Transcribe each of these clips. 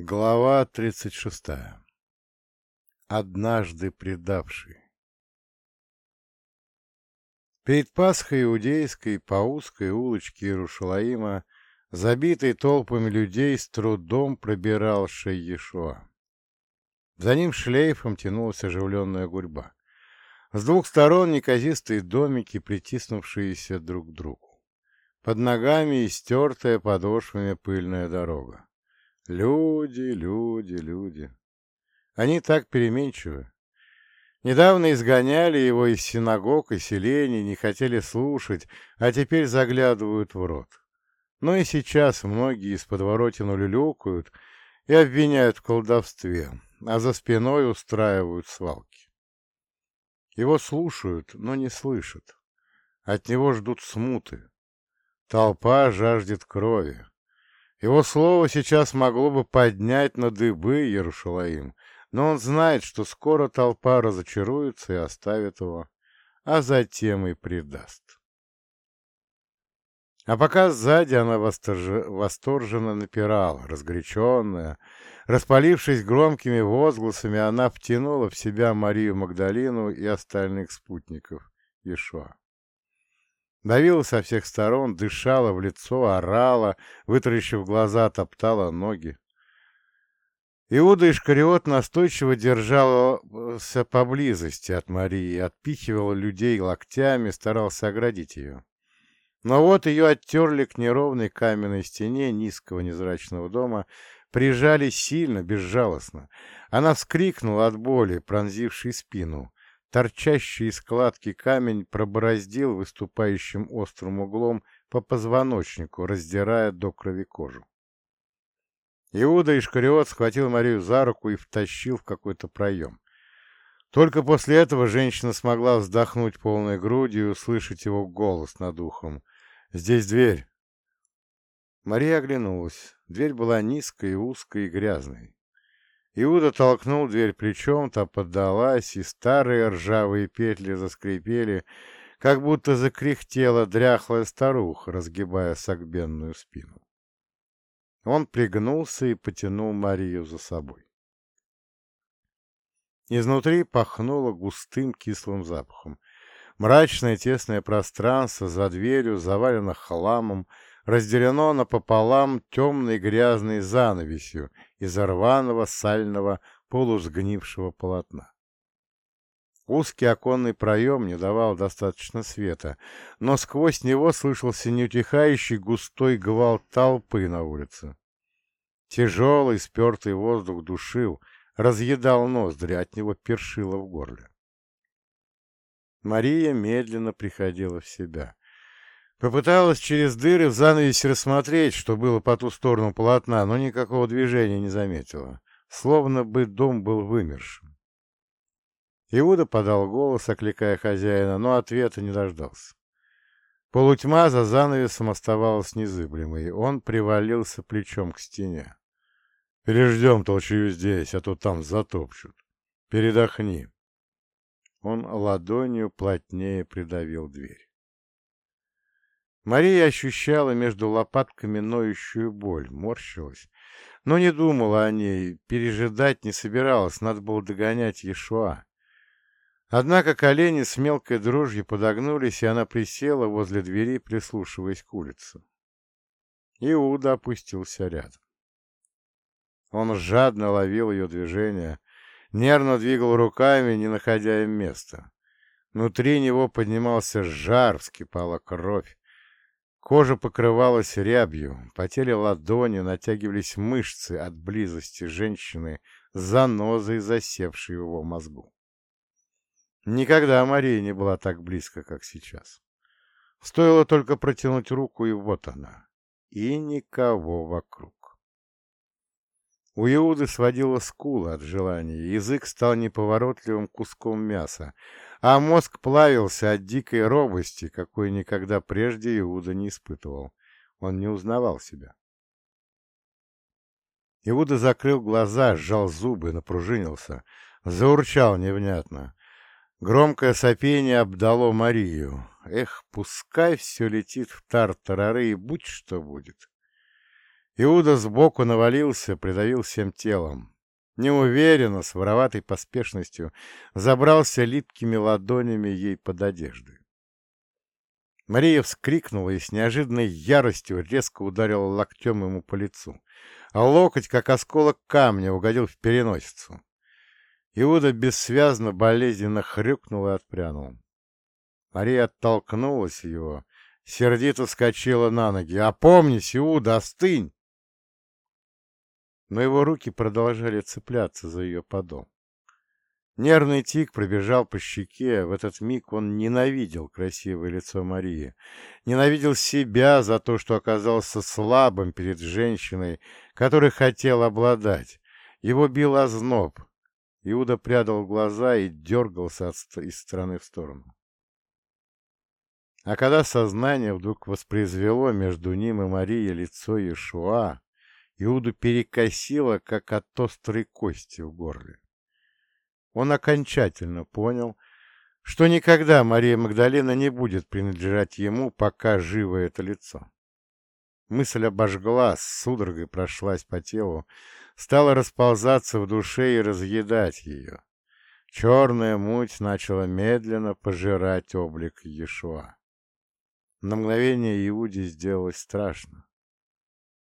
Глава 36. Однажды предавший. Перед Пасхой Иудейской по узкой улочке Иерушалаима, забитой толпами людей, с трудом пробирался Иешуа. За ним шлейфом тянулась оживленная гурьба. С двух сторон неказистые домики, притиснувшиеся друг к другу. Под ногами истертая подошвами пыльная дорога. Люди, люди, люди. Они так переменчивы. Недавно изгоняли его из синагог и селений, не хотели слушать, а теперь заглядывают в рот. Но и сейчас многие из подворотен улюлюкают и обвиняют в колдовстве, а за спиной устраивают свалки. Его слушают, но не слышат. От него ждут смуты. Толпа жаждет крови. Его слово сейчас могло бы поднять на дыбы Ярушалаим, но он знает, что скоро толпа разочаруется и оставит его, а затем и предаст. А пока сзади она восторж... восторженно напирала, разгоряченная, распалившись громкими возгласами, она втянула в себя Марию Магдалину и остальных спутников Ишуа. Давила со всех сторон, дышала в лицо, орала, вытаращив глаза, топтала ноги. Иуда Ишкариот настойчиво держался поблизости от Марии, отпихивал людей локтями, старался оградить ее. Но вот ее оттерли к неровной каменной стене низкого незрачного дома, прижали сильно, безжалостно. Она вскрикнула от боли, пронзившей спину, Торчащий из складки камень пробороздил выступающим острым углом по позвоночнику, раздирая до крови кожу. Иуда Ишкариот схватил Марию за руку и втащил в какой-то проем. Только после этого женщина смогла вздохнуть полной грудью и услышать его голос над ухом. «Здесь дверь!» Мария оглянулась. Дверь была низкой, узкой и грязной. Иуда толкнул дверь плечом, та поддалась, и старые ржавые петли заскрипели, как будто закряхтела дряхлая старуха, разгибая согбенную спину. Он пригнулся и потянул Марию за собой. Изнутри пахнуло густым кислым запахом. Мрачное тесное пространство за дверью завалено хламом, разделено напополам темной грязной занавесью из рваного сального полусгнившего полотна. Узкий оконный проем не давал достаточно света, но сквозь него слышался неутихающий густой гвалт толпы на улице. Тяжелый спертый воздух душил, разъедал ноздри, от него першило в горле. Мария медленно приходила в себя. Попыталась через дыры в занавесе рассмотреть, что было по ту сторону полотна, но никакого движения не заметила, словно бы дом был вымершим. Иуда подал голос, окликая хозяина, но ответа не дождался. Полутьма за занавесом оставалась незыблемой, он привалился плечом к стене. «Переждем толчую здесь, а то там затопчут. Передохни». Он ладонью плотнее придавил дверь. Мария ощущала между лопатками ноющую боль, морщилась, но не думала о ней, пережидать не собиралась, надо было догонять Ешуа. Однако колени с мелкой дрожью подогнулись, и она присела возле двери, прислушиваясь к улице. Иуда опустился рядом. Он жадно ловил ее движение, нервно двигал руками, не находя им места. Внутри него поднимался жар, вскипала кровь. Кожа покрывалась рябью, потели ладони, натягивались мышцы от близости женщины занозой, засевшей в его мозгу. Никогда Мария не была так близко, как сейчас. Стоило только протянуть руку, и вот она. И никого вокруг. У Иуды сводила скула от желания, язык стал неповоротливым куском мяса, а мозг плавился от дикой робости, какой никогда прежде Иуда не испытывал. Он не узнавал себя. Иуда закрыл глаза, сжал зубы, напружинился, заурчал невнятно. Громкое сопение обдало Марию. Эх, пускай все летит в тартарары и будь что будет. Иуда сбоку навалился, придавил всем телом. Неуверенно, с вороватой поспешностью, забрался липкими ладонями ей под одежды. Мария вскрикнула и с неожиданной яростью резко ударила локтем ему по лицу, а локоть, как осколок камня, угодил в переносицу. Иуда бессвязно, болезненно хрюкнул и отпрянул. Мария оттолкнулась его, сердито вскочила на ноги. «Опомнись, Иуда, остынь!» Но его руки продолжали цепляться за ее подол. Нервный тик пробежал по щеке. В этот миг он ненавидел красивое лицо Марии. Ненавидел себя за то, что оказался слабым перед женщиной, которой хотел обладать. Его бил озноб. Иуда прядал глаза и дергался от, из стороны в сторону. А когда сознание вдруг воспроизвело между ним и Марией лицо Иешуа, Иуду перекосило, как от острой кости в горле он окончательно понял, что никогда Мария Магдалина не будет принадлежать ему, пока живо это лицо. Мысль обожгла, с судорогой прошлась по телу, стала расползаться в душе и разъедать ее. Черная муть начала медленно пожирать облик Иешуа. На мгновение Иуде сделалось страшно.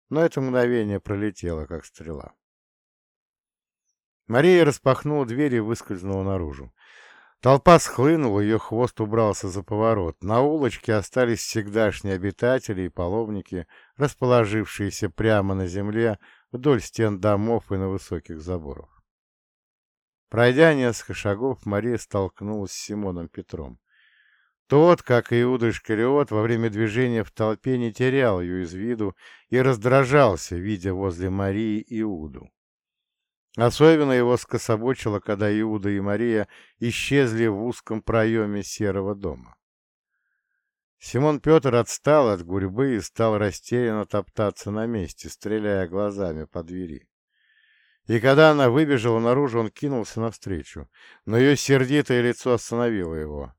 Но это мгновение пролетело, как стрела. Мария распахнула дверь и выскользнула наружу. Толпа схлынула, ее хвост убрался за поворот. На улочке остались всегдашние обитатели и паломники, расположившиеся прямо на земле вдоль стен домов и на высоких заборах. Пройдя несколько шагов, Мария столкнулась с Симоном Петром. Тот, как и Иуда Искариот, во время движения в толпе не терял ее из виду и раздражался, видя возле Марии Иуду. Особенно его скособочило, когда Иуда и Мария исчезли в узком проеме серого дома. Симон Петр отстал от гурьбы и стал растерянно топтаться на месте, стреляя глазами по двери. И когда она выбежала наружу, он кинулся навстречу, но ее сердитое лицо остановило его.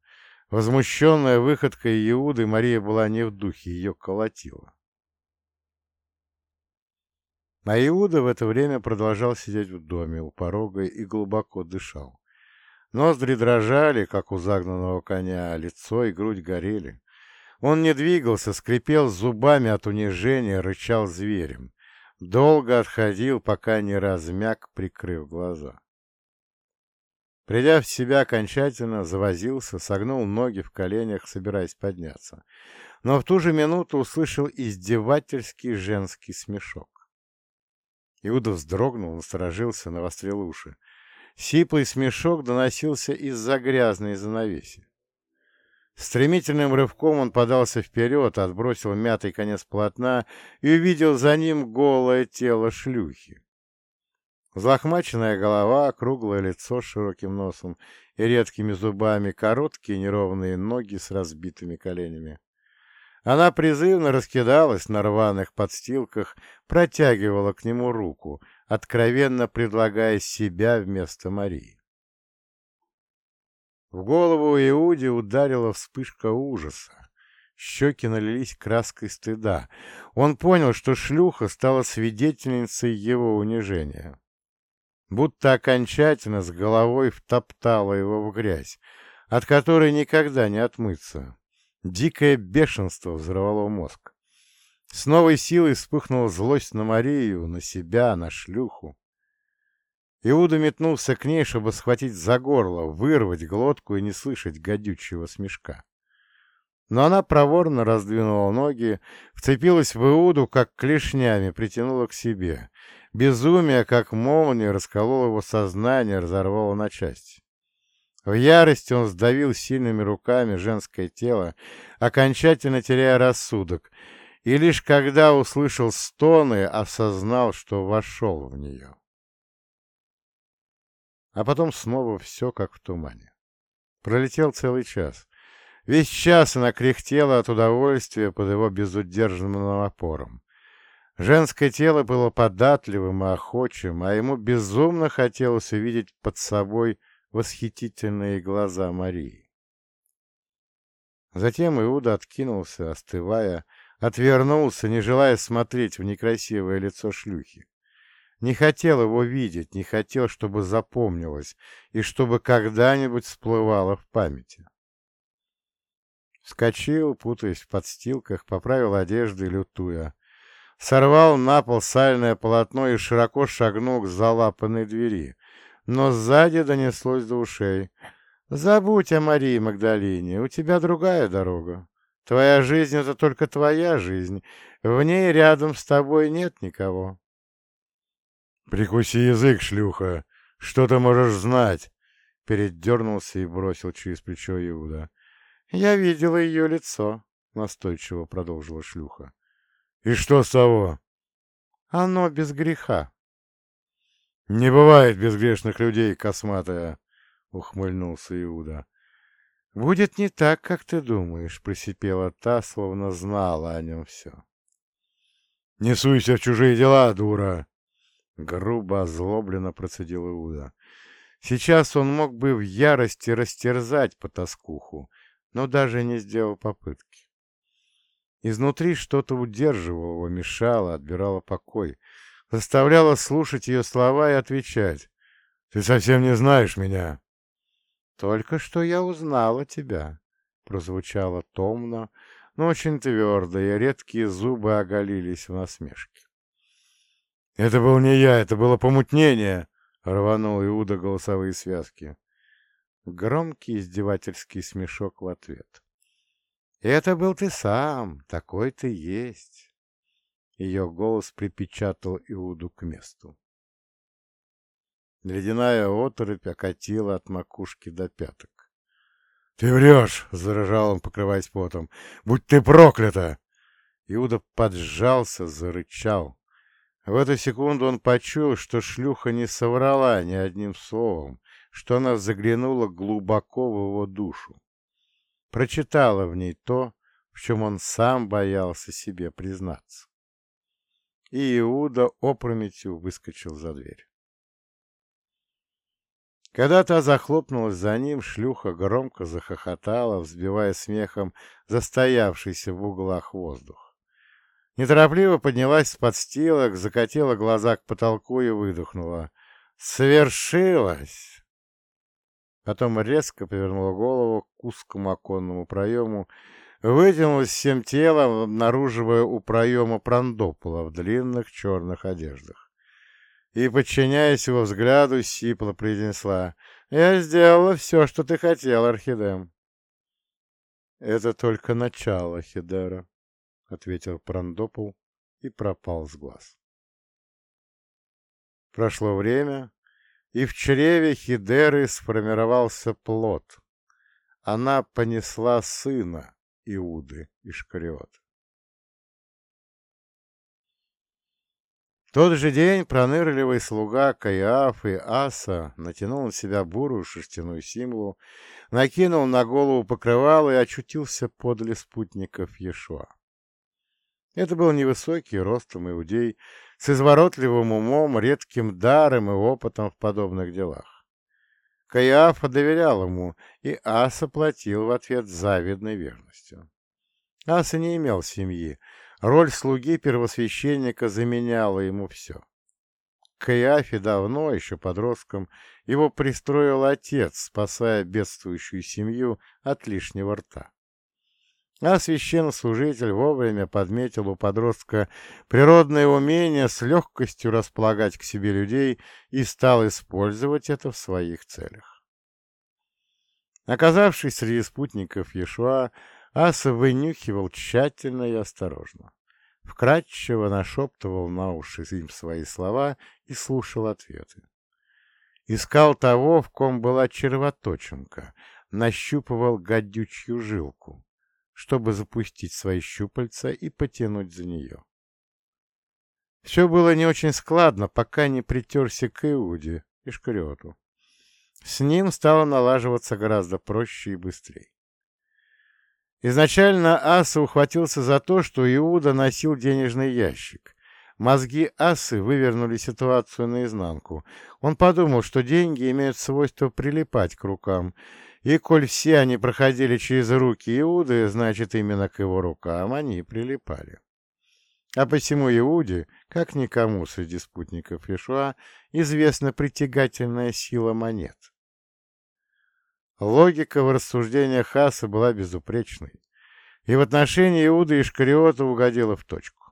Возмущенная выходкой Иуды, Мария была не в духе, ее колотила. А Иуда в это время продолжал сидеть в доме у порога и глубоко дышал. Ноздри дрожали, как у загнанного коня, а лицо и грудь горели. Он не двигался, скрипел зубами от унижения, рычал зверем. Долго отходил, пока не размяк, прикрыв глаза. Придя в себя окончательно, завозился, согнул ноги в коленях, собираясь подняться. Но в ту же минуту услышал издевательский женский смешок. Иуда вздрогнул, насторожился, навострил уши. Сиплый смешок доносился из-за грязной занавеси. Стремительным рывком он подался вперед, отбросил мятый конец полотна и увидел за ним голое тело шлюхи. Злохмаченная голова, круглое лицо с широким носом и редкими зубами, короткие неровные ноги с разбитыми коленями. Она призывно раскидалась на рваных подстилках, протягивала к нему руку, откровенно предлагая себя вместо Марии. В голову Иуде ударила вспышка ужаса. Щеки налились краской стыда. Он понял, что шлюха стала свидетельницей его унижения. Будто окончательно с головой втоптала его в грязь, от которой никогда не отмыться. Дикое бешенство взорвало мозг. С новой силой вспыхнула злость на Марию, на себя, на шлюху. Иуда метнулся к ней, чтобы схватить за горло, вырвать глотку и не слышать гадючего смешка. Но она проворно раздвинула ноги, вцепилась в Иуду, как клешнями, притянула к себе. Безумие, как молния, раскололо его сознание, разорвало на части. В ярости он сдавил сильными руками женское тело, окончательно теряя рассудок, и лишь когда услышал стоны, осознал, что вошел в нее. А потом снова все как в тумане. Пролетел целый час. Весь час она кряхтела от удовольствия под его безудержанным напором. Женское тело было податливым и охочим, а ему безумно хотелось увидеть под собой восхитительные глаза Марии. Затем Иуда откинулся, остывая, отвернулся, не желая смотреть в некрасивое лицо шлюхи. Не хотел его видеть, не хотел, чтобы запомнилось и чтобы когда-нибудь всплывало в памяти. Вскочил, путаясь в подстилках, поправил одежды, лютуя. Сорвал на пол сальное полотно и широко шагнул к залапанной двери, но сзади донеслось до ушей. «Забудь о Марии Магдалине, у тебя другая дорога. Твоя жизнь — это только твоя жизнь, в ней рядом с тобой нет никого». «Прикуси язык, шлюха! Что ты можешь знать?» Передернулся и бросил через плечо Иуда. «Я видела ее лицо», — настойчиво продолжила шлюха. «И что с того?» «Оно без греха». «Не бывает безгрешных людей, косматая!» — ухмыльнулся Иуда. «Будет не так, как ты думаешь», — просипела та, словно знала о нем все. «Не суйся в чужие дела, дура!» Грубо, озлобленно процедил Иуда. Сейчас он мог бы в ярости растерзать потаскуху, но даже не сделал попытки. Изнутри что-то удерживало его, мешало, отбирало покой, заставляло слушать ее слова и отвечать. «Ты совсем не знаешь меня». «Только что я узнала тебя», — прозвучало томно, но очень твердо, и редкие зубы оголились в насмешке. «Это был не я, это было помутнение!» — рванул Иуда голосовые связки. Громкий издевательский смешок в ответ. «Это был ты сам, такой ты есть!» Ее голос припечатал Иуду к месту. Ледяная оторопь окатила от макушки до пяток. «Ты врешь!» — заражал он, покрываясь потом. «Будь ты проклята!» Иуда поджался, зарычал. В эту секунду он почуял, что шлюха не соврала ни одним словом, что она заглянула глубоко в его душу. Прочитала в ней то, в чем он сам боялся себе признаться. И Иуда опрометью выскочил за дверь. Когда та захлопнулась за ним, шлюха громко захохотала, взбивая смехом застоявшийся в углах воздух. Неторопливо поднялась с подстилок, закатила глаза к потолку и выдохнула. «Свершилось!» Потом резко повернула голову к узкому оконному проему, вытянулась всем телом, обнаруживая у проема Прандопола в длинных черных одеждах. И, подчиняясь его взгляду, сипло произнесла «Я сделала все, что ты хотел, Орхидем». «Это только начало, Хидера», — ответил Прандопол и пропал с глаз. Прошло время, и в чреве Хидеры сформировался плод. Она понесла сына Иуды Ишкариот. В тот же день пронырливый слуга Каиаф и Аса натянул на себя бурую шерстяную символу, накинул на голову покрывало и очутился подле спутников Ешуа. Это был невысокий ростом иудей, с изворотливым умом, редким даром и опытом в подобных делах. Каиафа доверял ему, и Аса платил в ответ завидной верностью. Аса не имел семьи, роль слуги первосвященника заменяла ему все. К Каиафе давно, еще подростком, его пристроил отец, спасая бедствующую семью от лишнего рта. А священнослужитель вовремя подметил у подростка природное умение с легкостью располагать к себе людей и стал использовать это в своих целях. Оказавшись среди спутников Иешуа, Аса вынюхивал тщательно и осторожно. Вкратчиво нашептывал на уши им свои слова и слушал ответы. Искал того, в ком была червоточинка, нащупывал гадючью жилку чтобы запустить свои щупальца и потянуть за нее. Все было не очень складно, пока не притерся к Иуде и Шкариоту. С ним стало налаживаться гораздо проще и быстрее. Изначально Аса ухватился за то, что Иуда носил денежный ящик. Мозги Асы вывернули ситуацию наизнанку. Он подумал, что деньги имеют свойство прилипать к рукам, и коль все они проходили через руки Иуды, значит, именно к его рукам они прилипали. А посему Иуде, как никому среди спутников Ишуа, известна притягательная сила монет. Логика в рассуждениях Хаса была безупречной, и в отношении Иуда Ишкариота угодила в точку.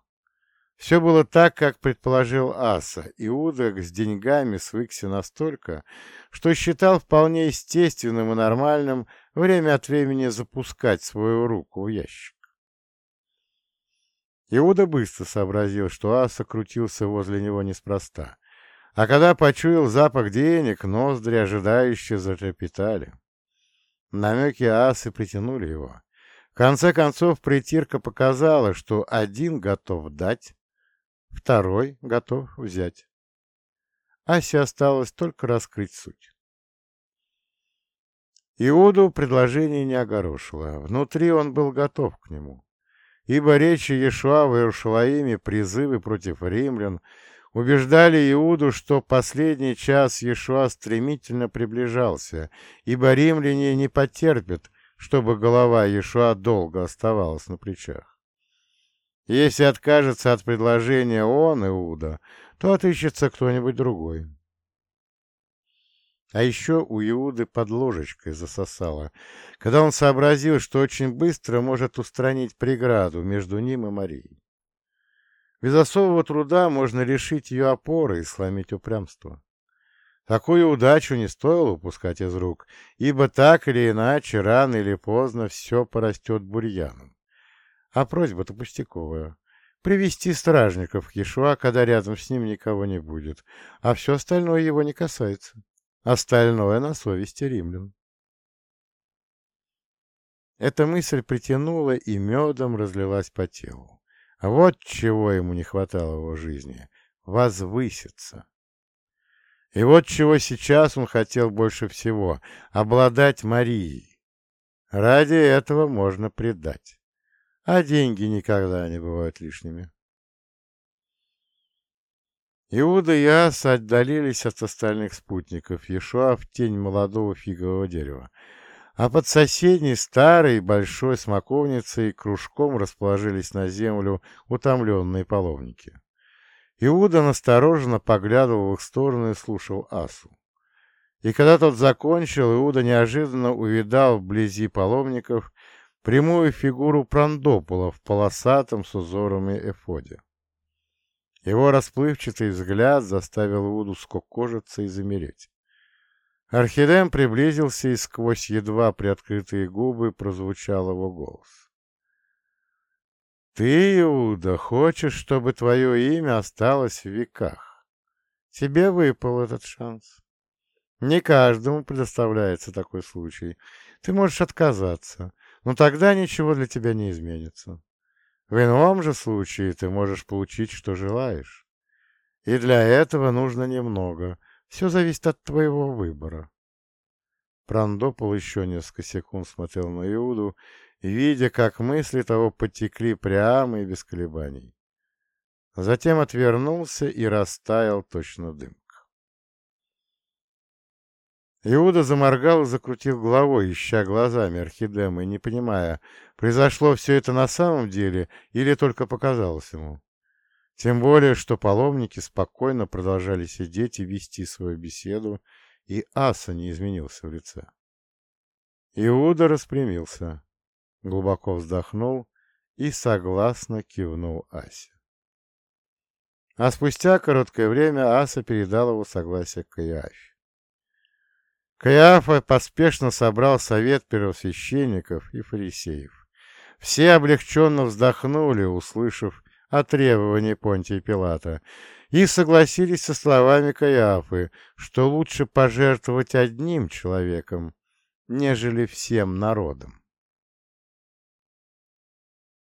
Все было так, как предположил Аса. Иуда с деньгами свыкся настолько, что считал вполне естественным и нормальным время от времени запускать свою руку в ящик. Иуда быстро сообразил, что Аса крутился возле него неспроста, а когда почуял запах денег, ноздри ожидающе затрепетали. Намеки Асы притянули его. В конце концов, притирка показала, что один готов дать, второй готов взять. Асе осталось только раскрыть суть. Иуду предложение не огорошило. Внутри он был готов к нему. Ибо речи Иешуа в Иерушалаиме, призывы против римлян, убеждали Иуду, что последний час Иешуа стремительно приближался, ибо римляне не потерпят, чтобы голова Иешуа долго оставалась на плечах. Если откажется от предложения он, Иуда, то отыщется кто-нибудь другой. А еще у Иуды под ложечкой засосало, когда он сообразил, что очень быстро может устранить преграду между ним и Марией. Без особого труда можно решить ее опоры и сломить упрямство. Такую удачу не стоило упускать из рук, ибо так или иначе, рано или поздно, все порастет бурьяном. А просьба-то пустяковая. Привести стражников к Ешуа, когда рядом с ним никого не будет, а все остальное его не касается. Остальное на совести римлян. Эта мысль притянула и медом разлилась по телу. Вот чего ему не хватало в его жизни — возвыситься. И вот чего сейчас он хотел больше всего — обладать Марией. Ради этого можно предать а деньги никогда не бывают лишними. Иуда и Аса отдалились от остальных спутников Ешуа в тень молодого фигового дерева, а под соседней старой большой смоковницей кружком расположились на землю утомленные половники. Иуда настороженно поглядывал в их сторону и слушал Асу. И когда тот закончил, Иуда неожиданно увидал вблизи паломников прямую фигуру Прандопола в полосатом с узорами эфоде. Его расплывчатый взгляд заставил Иуду скокожиться и замереть. Архидем приблизился, и сквозь едва приоткрытые губы прозвучал его голос. «Ты, Иуда, хочешь, чтобы твое имя осталось в веках? Тебе выпал этот шанс. Не каждому предоставляется такой случай. Ты можешь отказаться, но тогда ничего для тебя не изменится. В ином же случае ты можешь получить, что желаешь. И для этого нужно немного. Все зависит от твоего выбора. Прандопол еще несколько секунд смотрел на Иуду, видя, как мысли того потекли прямо и без колебаний. Затем отвернулся и растаял точно дым. Иуда заморгал и закрутил головой, ища глазами Орхидема и не понимая, произошло все это на самом деле или только показалось ему. Тем более, что паломники спокойно продолжали сидеть и вести свою беседу, и Аса не изменился в лице. Иуда распрямился, глубоко вздохнул и согласно кивнул Асе. А спустя короткое время Аса передал его согласие к Иафе. Каиафа поспешно собрал совет первосвященников и фарисеев. Все облегченно вздохнули, услышав о требовании Понтия Пилата, и согласились со словами Каиафы, что лучше пожертвовать одним человеком, нежели всем народом.